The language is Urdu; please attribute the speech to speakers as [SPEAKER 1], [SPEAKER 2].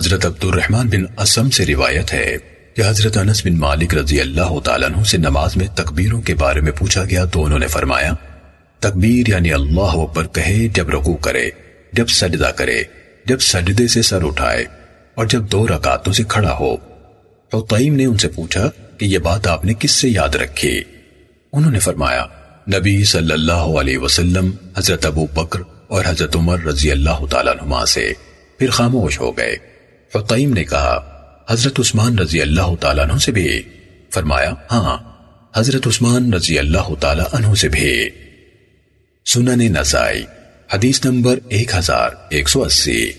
[SPEAKER 1] حضرت عبد الرحمن بن اسم سے روایت ہے کہ حضرت انس بن مالک رضی اللہ تعالیٰ عنہ سے نماز میں تکبیروں کے بارے میں پوچھا گیا تو انہوں نے فرمایا، تکبیر یعنی اللہ اکبر کہے جب رکوع کرے، جب سجدہ کرے، جب سجدے سے سر اٹھائے اور جب دو رکعتوں سے کھڑا ہو۔ تو نے ان سے پوچھا کہ یہ بات آپ نے کس سے یاد رکھی؟ انہوں نے فرمایا، نبی صلی اللہ علیہ وسلم، حضرت ابو بکر اور حضرت عمر رضی اللہ تعالیٰ نما سے پھر خاموش ہو گئے۔ حقیم نے کہا، حضرت عثمان رضی اللہ تعالیٰ عنہ سے بھی فرمایا ہاں حضرت عثمان رضی اللہ تعالیٰ عنہ سے بھی سنن نسائی، حدیث نمبر ایک ہزار ایک سو اسی۔